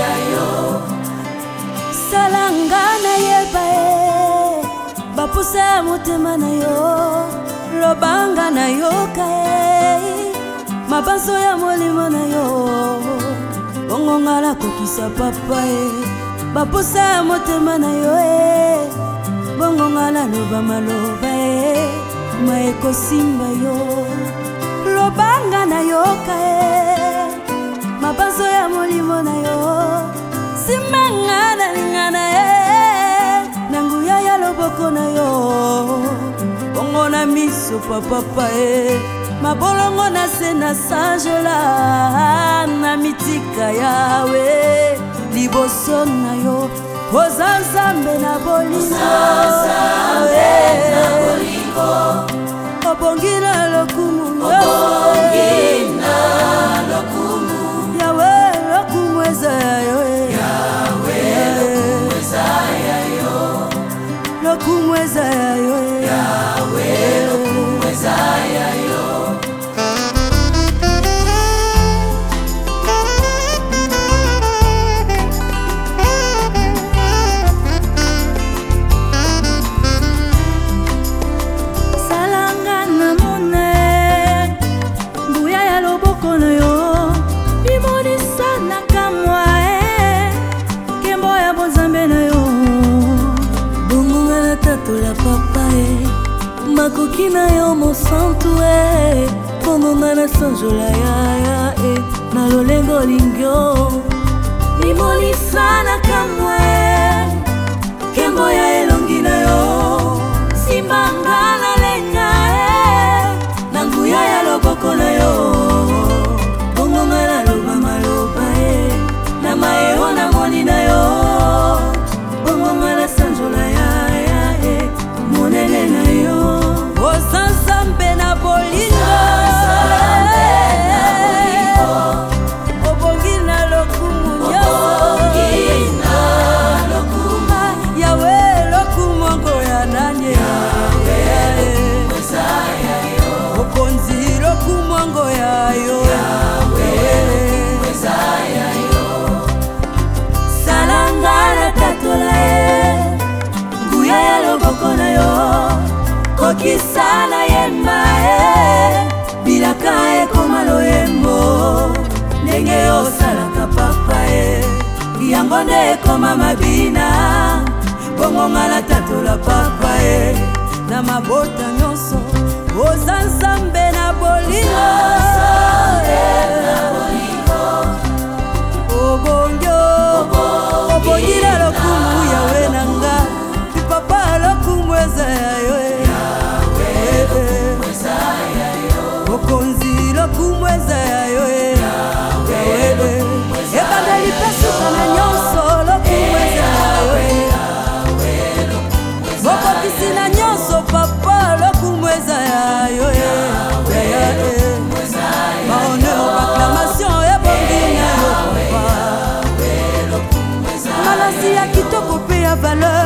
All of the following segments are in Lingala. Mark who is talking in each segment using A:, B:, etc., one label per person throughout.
A: ya yo salanga nayeba ye bapusa ya motema na yo lobanga nayoka ye mabanso ya molimo na yo bongo nga nakokisa papa ye bapusa ya motema na yo e bongo nga naloba maloba e ma ekosimba yo lobanga nayoka e mabanso na molimo na yo simanga na linga na ye na nguya ya loboko na yo bongo na miso papapa e mabolongo na se na sanjola na mitika yawe liboso na yo oza nzambe na bolingo obongi ozonzola yaya e na lolengo lingio imolisanaka obongala tatola papa ye na mabota nyonso oza nzambe na bolingo obongi obongi na lokolo valeur.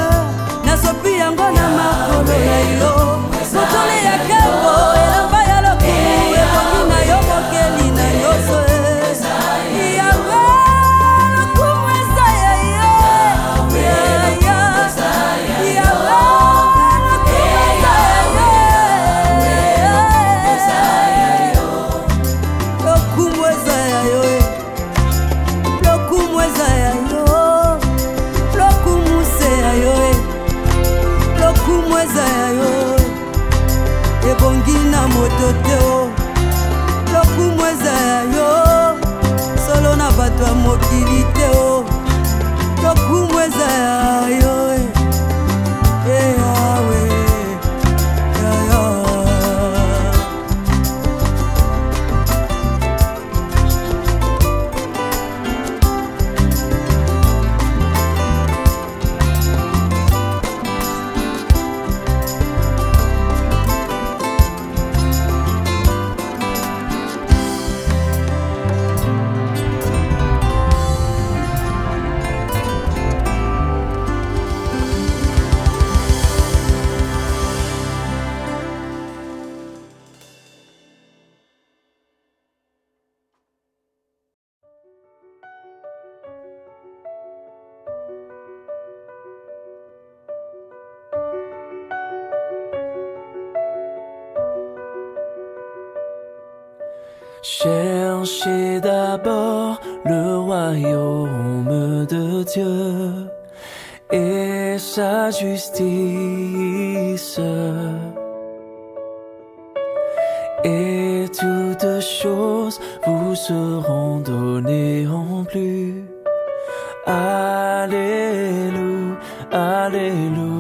A: d'abord le royaume de Dieu et sa justice. Et toutes choses vous seront données en plus. Alléluia, Alléluia.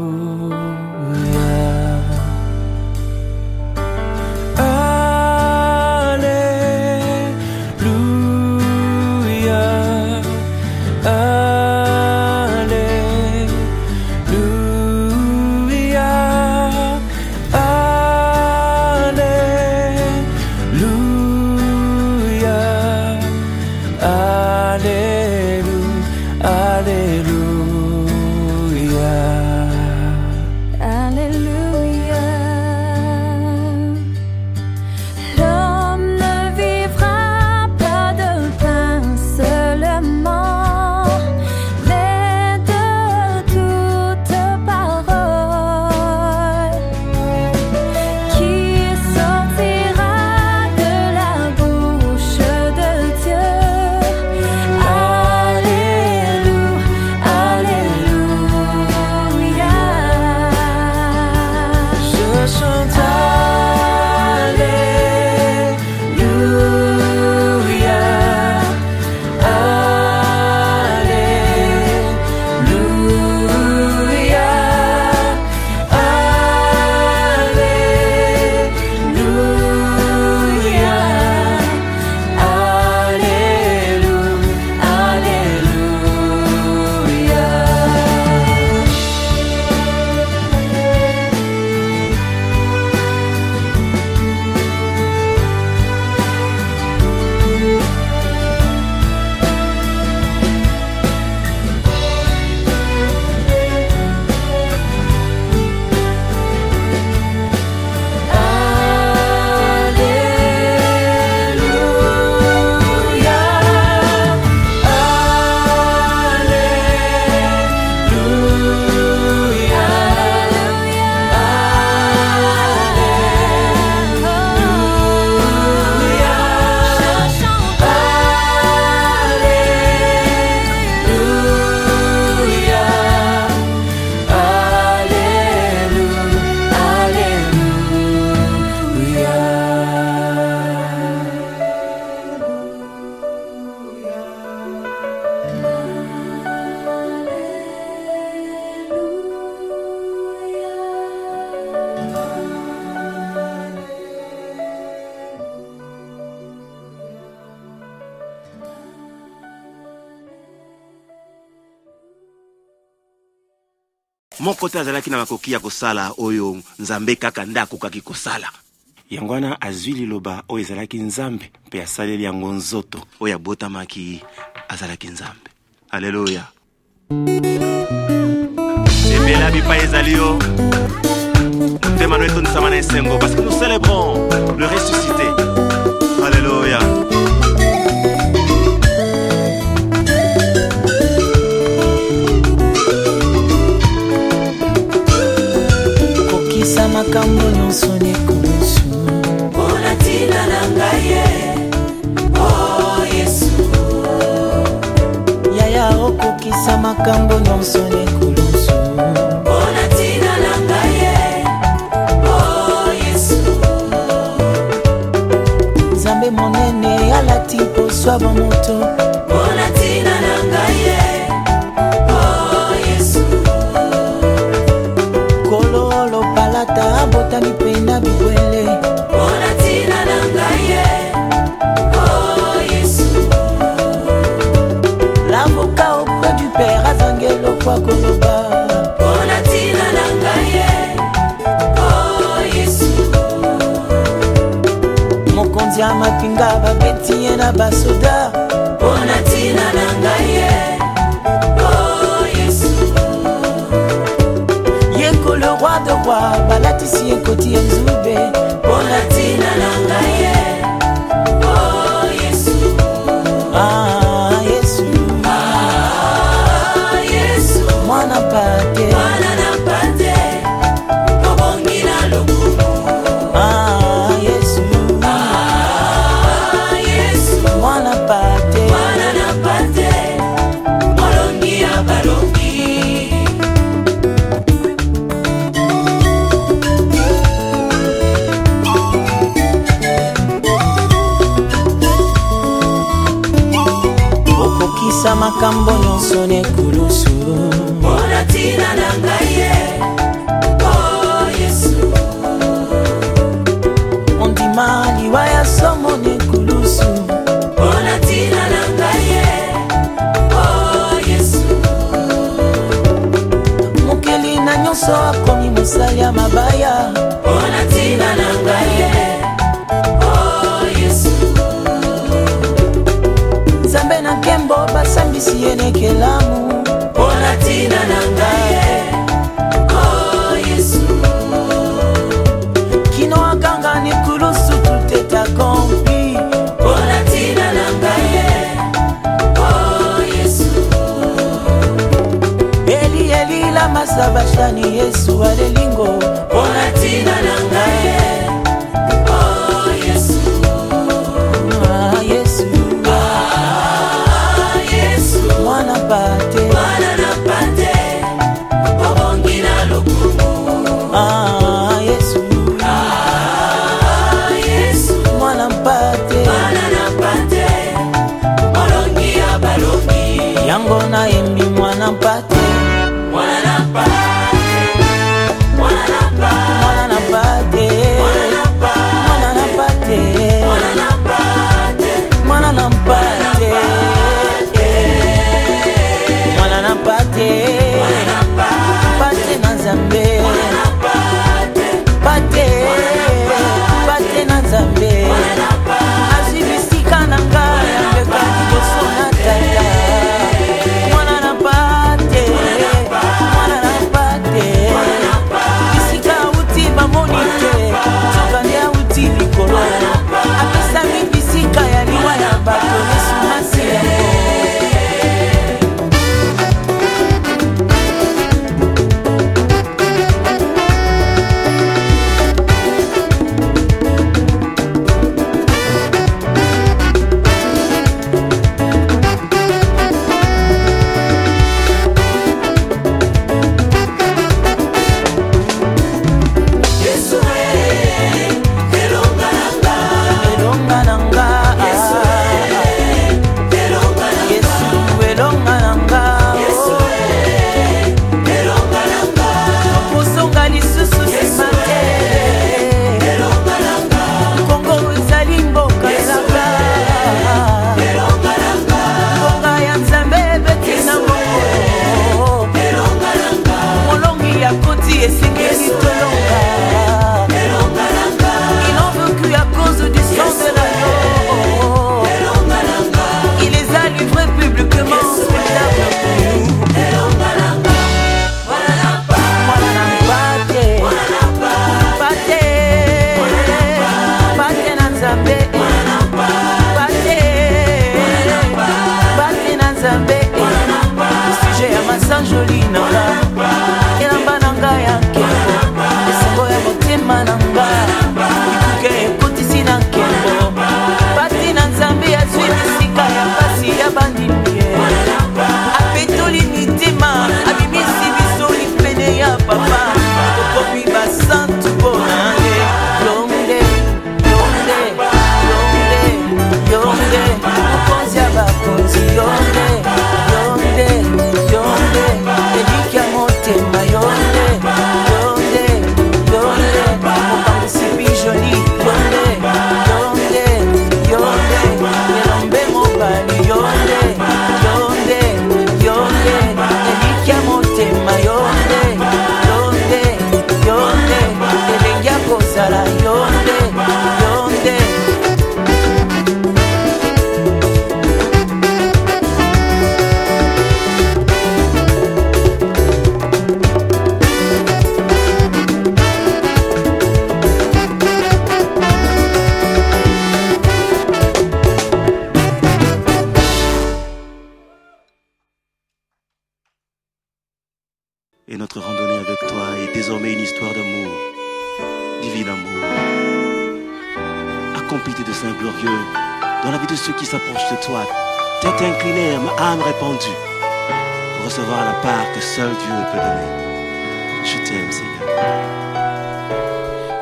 A: moko te azalaki na makoki ya kosala oyo nzambe kaka nde akokaki kosala yango wana azwi liloba oyo ezalaki nzambe mpe asaleli yango nzoto oyo abotamaki azalaki nzambe aleluya emela bipai ezali yo motema no etondisama na esengo parce que nous célébrons le ressuscité aleluya makambo nyonso nyeko see liwa ya somo ni kulusu mpona ntina na ngai ye o yesu mokeli na nyonso akomi mosali ya mabaya mpona ntina na ngai ye nzambe na nkembo basambisi ye nekelamu mpona ntina na ngai ba zanie Jesusa si se grito motema na nga ke ekutisi na nkembo pasi na nzambe azwi misika ya pasi ya bandimie apetoli mitima abimisi biso lipene ya papa tokomi basantu mpona ye yonde yonde yonde yonde Divine divin amour. Accompli de Saint glorieux dans la vie de ceux qui s'approchent de toi, tête inclinée, âme répandue, pour recevoir la part que seul Dieu peut donner. Je t'aime, Seigneur.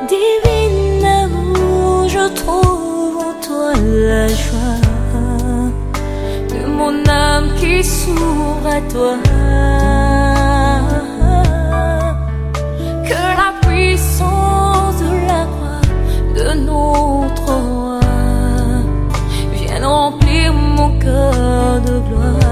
A: Divine amour, je trouve en toi la joie de mon âme qui s'ouvre à toi. que la puissance de la croix de notre roi vienne remplir mon cœur de gloire.